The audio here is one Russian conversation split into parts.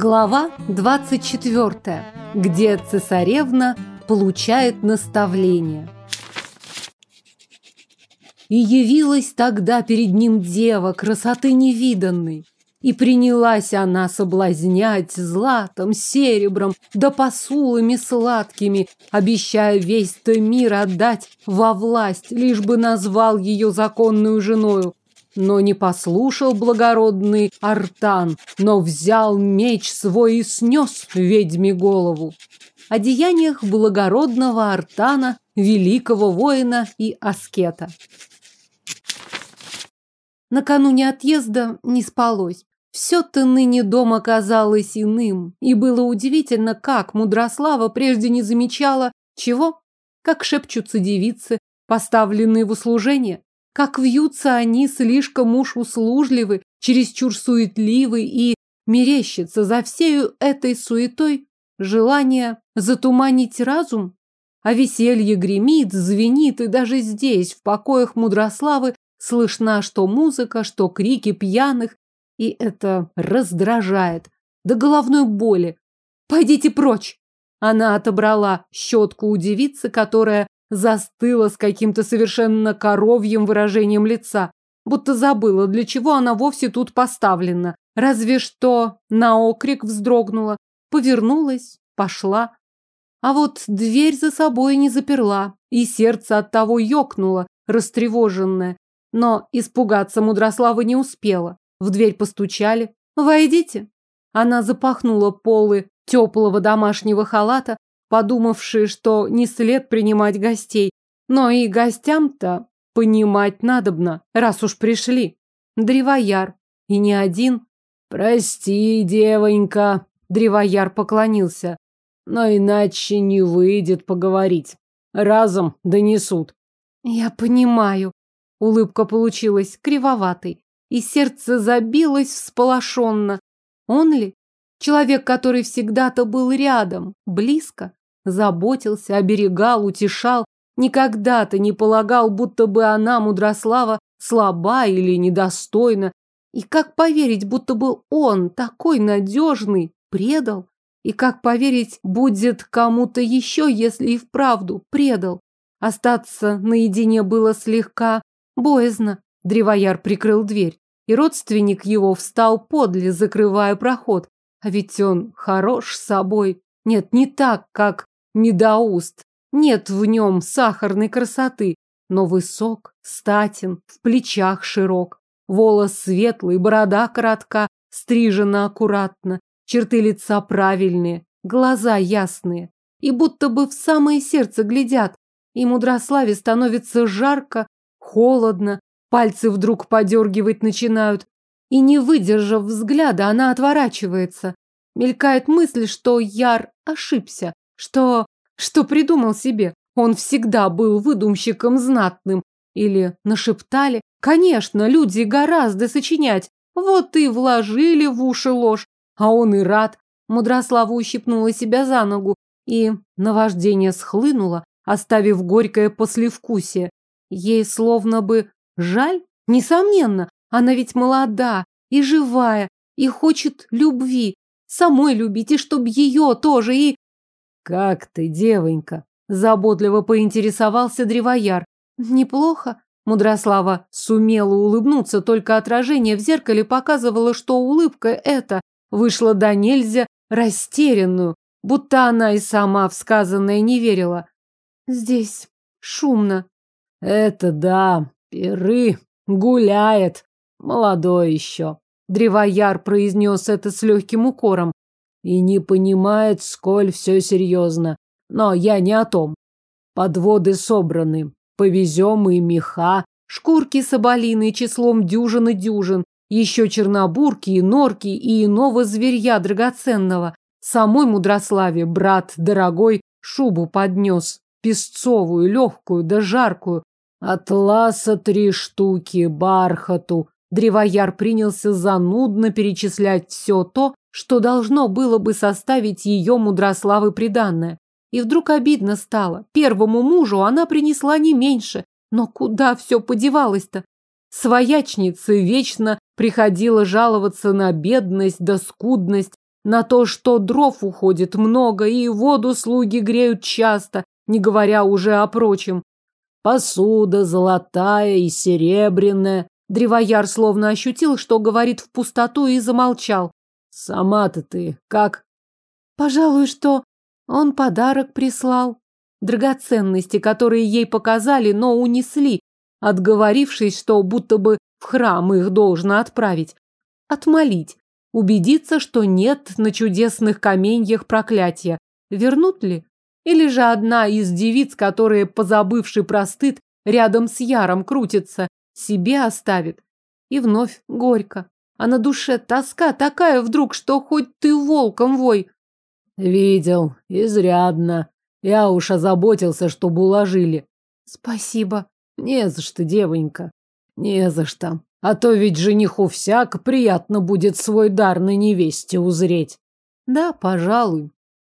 Глава 24, где цесаревна получает наставление. И явилась тогда перед ним дева, красоты невиданной. И принялась она соблазнять златом, серебром, да посулами сладкими, обещая весь-то мир отдать во власть, лишь бы назвал ее законную женою. Но не послушал благородный Артан, но взял меч свой и снес ведьме голову. О деяниях благородного Артана, великого воина и аскета. Накануне отъезда не спалось. Все-то ныне дом казалось иным, и было удивительно, как Мудрослава прежде не замечала, чего? Как шепчутся девицы, поставленные в услужение. Как вьются они слишком уж услужливы, чересчур суетливы и мерещится за всею этой суетой желание затуманить разум. А веселье гремит, звенит, и даже здесь, в покоях Мудрославы, слышна что музыка, что крики пьяных, и это раздражает до головной боли. «Пойдите прочь!» Она отобрала щетку у девицы, которая застыла с каким-то совершенно коровьим выражением лица, будто забыла, для чего она вовсе тут поставлена. Разве что на окрик вздрогнула, повернулась, пошла. А вот дверь за собой не заперла, и сердце от того ёкнуло, растревоженное. Но испугаться Мудрослава не успела. В дверь постучали. «Войдите!» Она запахнула полы теплого домашнего халата, подумавшие, что не след принимать гостей. Но и гостям-то понимать надобно, раз уж пришли. Древояр. И не один. «Прости, девонька», — Древояр поклонился. «Но иначе не выйдет поговорить. Разом донесут». «Я понимаю». Улыбка получилась кривоватой, и сердце забилось всполошенно. Он ли? Человек, который всегда-то был рядом, близко, заботился, оберегал, утешал, никогда-то не полагал, будто бы она, Мудрослава, слаба или недостойна. И как поверить, будто бы он, такой надежный, предал? И как поверить будет кому-то еще, если и вправду предал? Остаться наедине было слегка боязно. Древояр прикрыл дверь, и родственник его встал подле, закрывая проход. А ведь он хорош собой. Нет, не так, как медоуст. Нет в нем сахарной красоты, но высок, статен, в плечах широк. Волос светлый, борода коротка, стрижена аккуратно, черты лица правильные, глаза ясные. И будто бы в самое сердце глядят. И Мудрославе становится жарко, холодно, пальцы вдруг подергивать начинают. И не выдержав взгляда, она отворачивается. Мелькает мысль, что Яр ошибся, что... что придумал себе? Он всегда был выдумщиком знатным. Или нашептали? Конечно, люди гораздо сочинять. Вот и вложили в уши ложь. А он и рад. Мудрослава ущипнула себя за ногу, и наваждение схлынуло, оставив горькое послевкусие. Ей словно бы жаль. Несомненно, она ведь молода и живая, и хочет любви. Самой любить, и чтоб ее тоже, и... «Как ты, девонька?» – заботливо поинтересовался древояр. «Неплохо». Мудрослава сумела улыбнуться, только отражение в зеркале показывало, что улыбка эта вышла до нельзя растерянную, будто она и сама в сказанное не верила. «Здесь шумно». «Это да, пиры, гуляет, молодой еще». Древояр произнес это с легким укором и не понимает, сколь все серьезно. Но я не о том. Подводы собраны. Повезем и меха, шкурки соболиные числом дюжин и дюжин, еще чернобурки и норки и иного зверья драгоценного. Самой Мудрославе брат дорогой шубу поднес, песцовую, легкую да жаркую. Атласа три штуки, бархату. Древояр принялся занудно перечислять все то, что должно было бы составить ее мудрославы приданное. И вдруг обидно стало. Первому мужу она принесла не меньше. Но куда все подевалось-то? Своячница вечно приходила жаловаться на бедность да скудность, на то, что дров уходит много и воду слуги греют часто, не говоря уже о прочем. Посуда золотая и серебряная. Древояр словно ощутил, что говорит в пустоту и замолчал. Сама-то ты как? Пожалуй, что он подарок прислал. Драгоценности, которые ей показали, но унесли, отговорившись, что будто бы в храм их должно отправить. Отмолить. Убедиться, что нет на чудесных каменьях проклятия. Вернут ли? Или же одна из девиц, которые, позабывший простыд, рядом с Яром крутится, себе оставит. И вновь горько. А на душе тоска такая вдруг, что хоть ты волком вой. Видел, изрядно. Я уж озаботился, чтобы уложили. Спасибо. Не за что, девонька. Не за что. А то ведь жениху всяко приятно будет свой дар на невесте узреть. Да, пожалуй.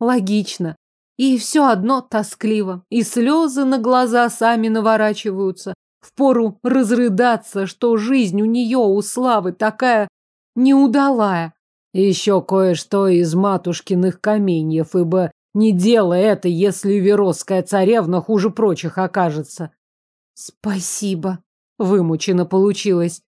Логично. И все одно тоскливо. И слезы на глаза сами наворачиваются. Впору разрыдаться, что жизнь у нее, у Славы, такая неудалая. Еще кое-что из матушкиных каменьев, ибо не делай это, если Веросская царевна хуже прочих окажется. Спасибо. Вымучено получилось.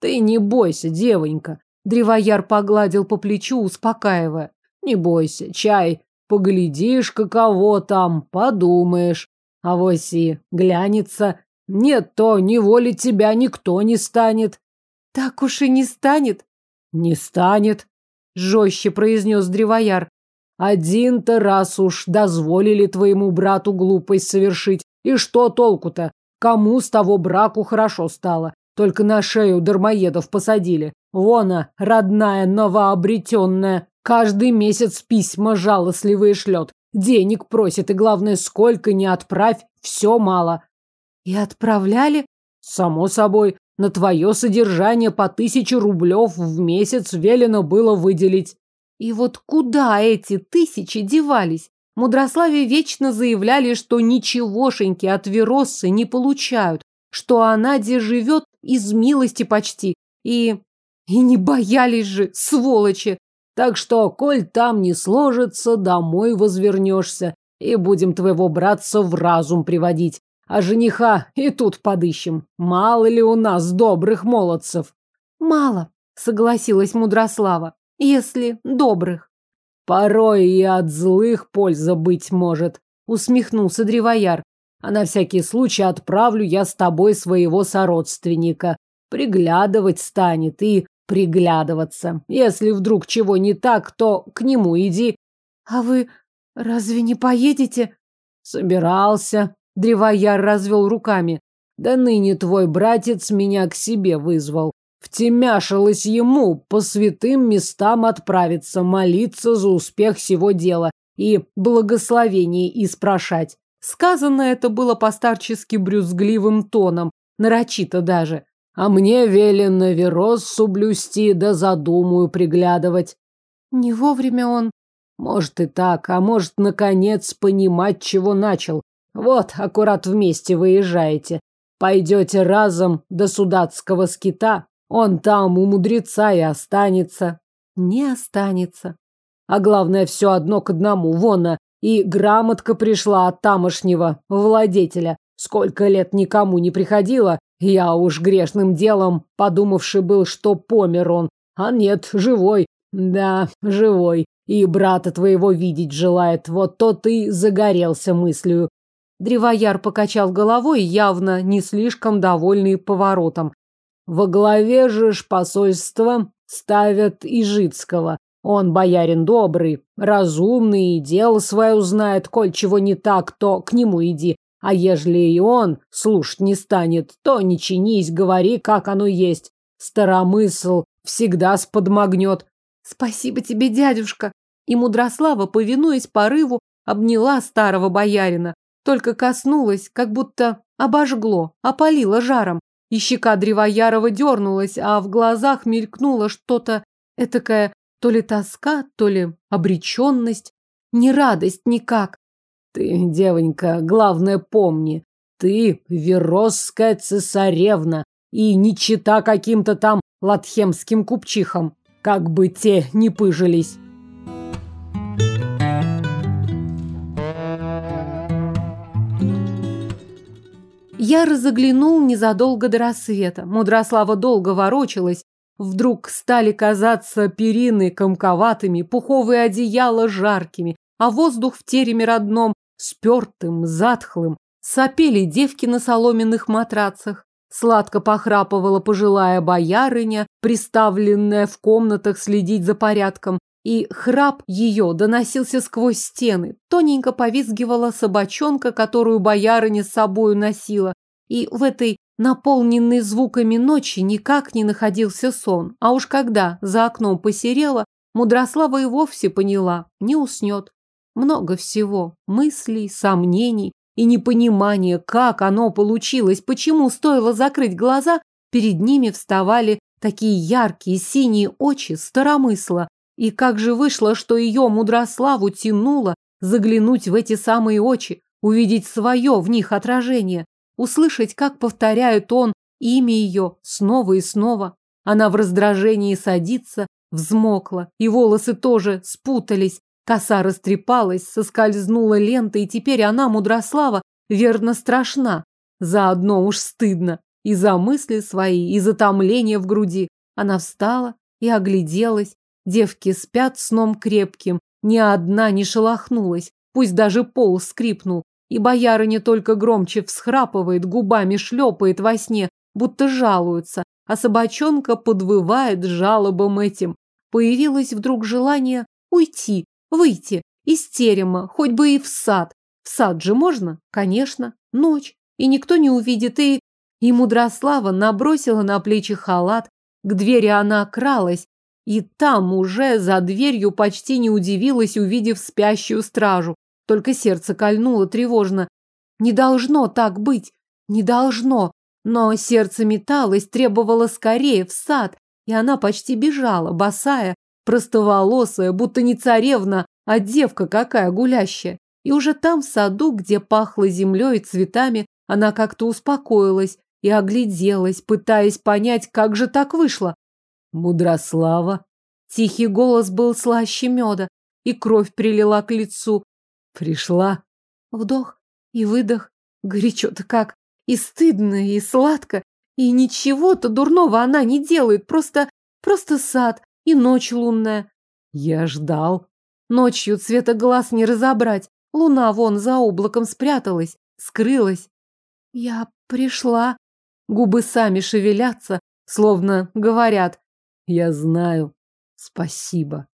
Ты не бойся, девонька. Древояр погладил по плечу, успокаивая. Не бойся, чай. Поглядишь, каково там, подумаешь. А вось и глянется. Нет, то неволить тебя никто не станет. Так уж и не станет. Не станет, жестче произнес Древояр. Один-то раз уж дозволили твоему брату глупость совершить. И что толку-то? Кому с того браку хорошо стало? Только на шею дармоедов посадили. Вона, родная, новообретенная, каждый месяц письма жалостливые шлет. Денег просит, и главное, сколько не отправь, все мало. И отправляли? Само собой, на твое содержание по тысяче рублев в месяц велено было выделить. И вот куда эти тысячи девались? Мудрославе вечно заявляли, что ничегошеньки от Вероссы не получают, что она где живет из милости почти. И... и не боялись же, сволочи. Так что, коль там не сложится, домой возвернешься, и будем твоего братца в разум приводить. А жениха и тут подыщем. Мало ли у нас добрых молодцев. Мало, согласилась Мудрослава если добрых. Порой и от злых польза быть может, усмехнулся Древояр. А на всякий случай отправлю я с тобой своего сородственника. Приглядывать станет и приглядываться. Если вдруг чего не так, то к нему иди. А вы разве не поедете? Собирался. Древояр развел руками. Да ныне твой братец меня к себе вызвал. Втемяшилось ему по святым местам отправиться, молиться за успех всего дела и благословение испрошать. Сказано это было постарчески брюзгливым тоном, нарочито даже. А мне велено Вероссу блюсти, да задумаю приглядывать. Не вовремя он. Может и так, а может, наконец, понимать, чего начал. Вот, аккурат вместе выезжаете. Пойдете разом до судатского скита, он там у мудреца и останется. Не останется. А главное, все одно к одному. Вон, и грамотка пришла от тамошнего владетеля. Сколько лет никому не приходила, я уж грешным делом, подумавший был, что помер он. А нет, живой. Да, живой. И брата твоего видеть желает. Вот то ты загорелся мыслью. Древояр покачал головой, явно не слишком довольный поворотом. Во главе же ж посольства ставят Ижицкого. Он боярин добрый, разумный и дело свое знает, коль чего не так, то к нему иди. А ежели и он слушать не станет, то не чинись, говори, как оно есть. Старомысл всегда сподмогнет. Спасибо тебе, дядюшка. И Мудрослава, повинуясь порыву, обняла старого боярина. Только коснулась, как будто обожгло, опалило жаром. И щека Древоярова дернулась, а в глазах мелькнуло что-то этакое, то ли тоска, то ли обреченность. Не радость никак. Ты, девонька, главное помни, ты веросская цесаревна и не чита каким-то там латхемским купчихам, как бы те не пыжились. Я разоглянул незадолго до рассвета. Мудрослава долго ворочалась. Вдруг стали казаться перины комковатыми, пуховые одеяла жаркими, а воздух в тереме родном спертым, затхлым. Сопели девки на соломенных матрацах. Сладко похрапывала пожилая боярыня, приставленная в комнатах следить за порядком, и храп ее доносился сквозь стены. Тоненько повизгивала собачонка, которую боярыня с собою носила, и в этой наполненной звуками ночи никак не находился сон. А уж когда за окном посерело, Мудрослава и вовсе поняла, не уснет. Много всего, мыслей, сомнений, и непонимание, как оно получилось, почему стоило закрыть глаза, перед ними вставали такие яркие синие очи старомысла. И как же вышло, что ее мудрославу тянуло заглянуть в эти самые очи, увидеть свое в них отражение, услышать, как повторяют он имя ее снова и снова. Она в раздражении садится, взмокла, и волосы тоже спутались, Коса растрепалась, соскользнула лента, и теперь она, Мудрослава, верно страшна. Заодно уж стыдно. И за мысли свои, и за томление в груди. Она встала и огляделась. Девки спят сном крепким. Ни одна не шелохнулась. Пусть даже пол скрипнул. И боярыня только громче всхрапывает, губами шлепает во сне, будто жалуется. А собачонка подвывает жалобам этим. Появилось вдруг желание уйти, Выйти из терема, хоть бы и в сад. В сад же можно? Конечно. Ночь. И никто не увидит. И... И Мудрослава набросила на плечи халат. К двери она кралась. И там уже за дверью почти не удивилась, увидев спящую стражу. Только сердце кольнуло тревожно. Не должно так быть. Не должно. Но сердце металось, требовало скорее в сад. И она почти бежала, босая, простоволосая, будто не царевна, а девка какая гулящая. И уже там, в саду, где пахло землей и цветами, она как-то успокоилась и огляделась, пытаясь понять, как же так вышло. Мудрослава. Тихий голос был слаще меда, и кровь прилила к лицу. Пришла. Вдох и выдох. Горячо-то как. И стыдно, и сладко. И ничего-то дурного она не делает. Просто, просто сад, и ночь лунная. Я ждал. Ночью цвета глаз не разобрать. Луна вон за облаком спряталась, скрылась. Я пришла. Губы сами шевелятся, словно говорят. Я знаю. Спасибо.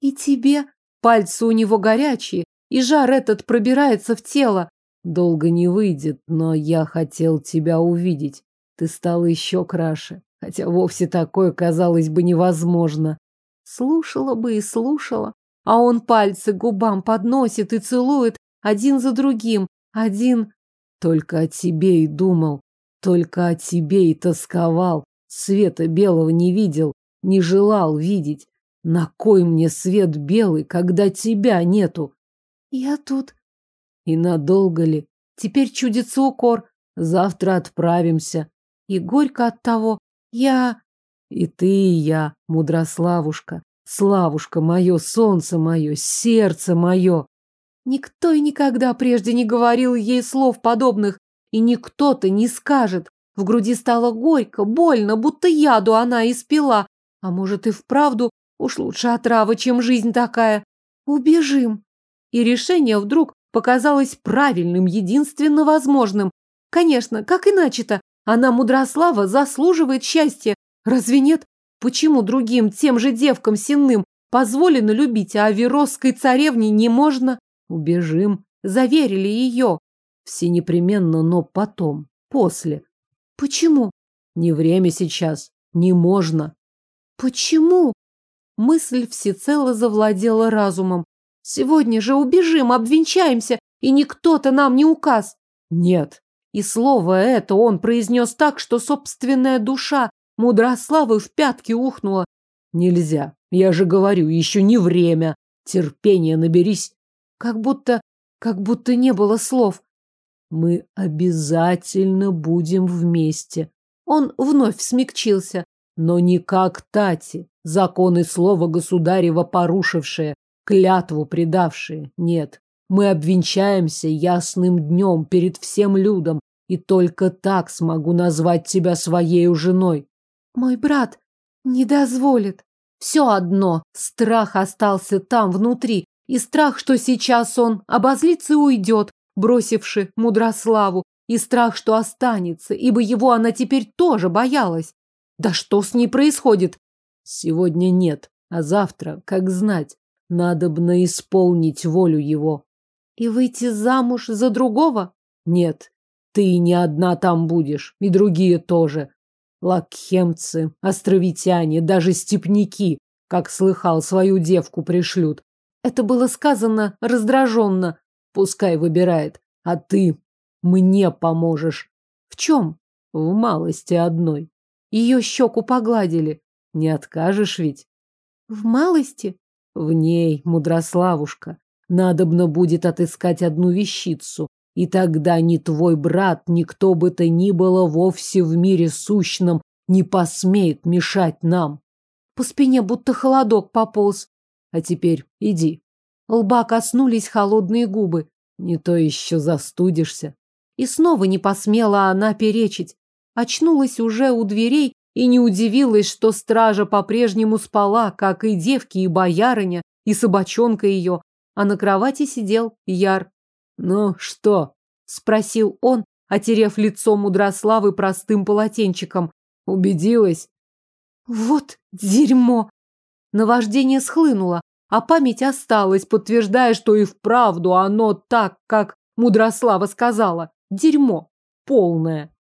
И тебе. Пальцы у него горячие, и жар этот пробирается в тело. Долго не выйдет, но я хотел тебя увидеть. Ты стала еще краше хотя вовсе такое, казалось бы, невозможно. Слушала бы и слушала, а он пальцы губам подносит и целует один за другим, один... Только о тебе и думал, только о тебе и тосковал, света белого не видел, не желал видеть. На кой мне свет белый, когда тебя нету? Я тут. И надолго ли? Теперь чудится укор. Завтра отправимся. И горько от того, я... И ты, и я, мудрославушка, славушка мое, солнце мое, сердце мое. Никто и никогда прежде не говорил ей слов подобных, и никто-то не скажет. В груди стало горько, больно, будто яду она испила. А может и вправду, уж лучше отрава, чем жизнь такая. Убежим. И решение вдруг показалось правильным, единственно возможным. Конечно, как иначе-то? Она, Мудрослава, заслуживает счастья. Разве нет? Почему другим, тем же девкам сенным, позволено любить, а Аверосской царевне не можно? Убежим. Заверили ее. Все непременно, но потом, после. Почему? Не время сейчас. Не можно. Почему? Мысль всецело завладела разумом. Сегодня же убежим, обвенчаемся, и никто-то нам не указ. Нет, и слово это он произнес так, что собственная душа Мудрославы в пятки ухнула. Нельзя. Я же говорю, еще не время. Терпения наберись. Как будто, как будто не было слов. Мы обязательно будем вместе. Он вновь смягчился. Но не как Тати, законы слова государева порушившие, клятву предавшие. Нет, мы обвенчаемся ясным днем перед всем людом, и только так смогу назвать тебя своей женой. Мой брат не дозволит. Все одно, страх остался там, внутри, и страх, что сейчас он обозлится и уйдет, бросивши Мудрославу, и страх, что останется, ибо его она теперь тоже боялась. Да что с ней происходит? Сегодня нет, а завтра, как знать, надобно исполнить волю его. И выйти замуж за другого? Нет, ты не одна там будешь, и другие тоже. Лакхемцы, островитяне, даже степняки, как слыхал, свою девку пришлют. Это было сказано раздраженно. Пускай выбирает. А ты мне поможешь. В чем? В малости одной. Ее щеку погладили. Не откажешь ведь? В малости? В ней, мудрославушка. Надобно будет отыскать одну вещицу, и тогда ни твой брат, ни кто бы то ни было вовсе в мире сущном не посмеет мешать нам. По спине будто холодок пополз. А теперь иди. Лба коснулись холодные губы. Не то еще застудишься. И снова не посмела она перечить. Очнулась уже у дверей и не удивилась, что стража по-прежнему спала, как и девки, и боярыня, и собачонка ее, а на кровати сидел Яр. «Ну что?» – спросил он, отерев лицо Мудрославы простым полотенчиком. «Убедилась?» «Вот дерьмо!» Наваждение схлынуло, а память осталась, подтверждая, что и вправду оно так, как Мудрослава сказала. Дерьмо полное.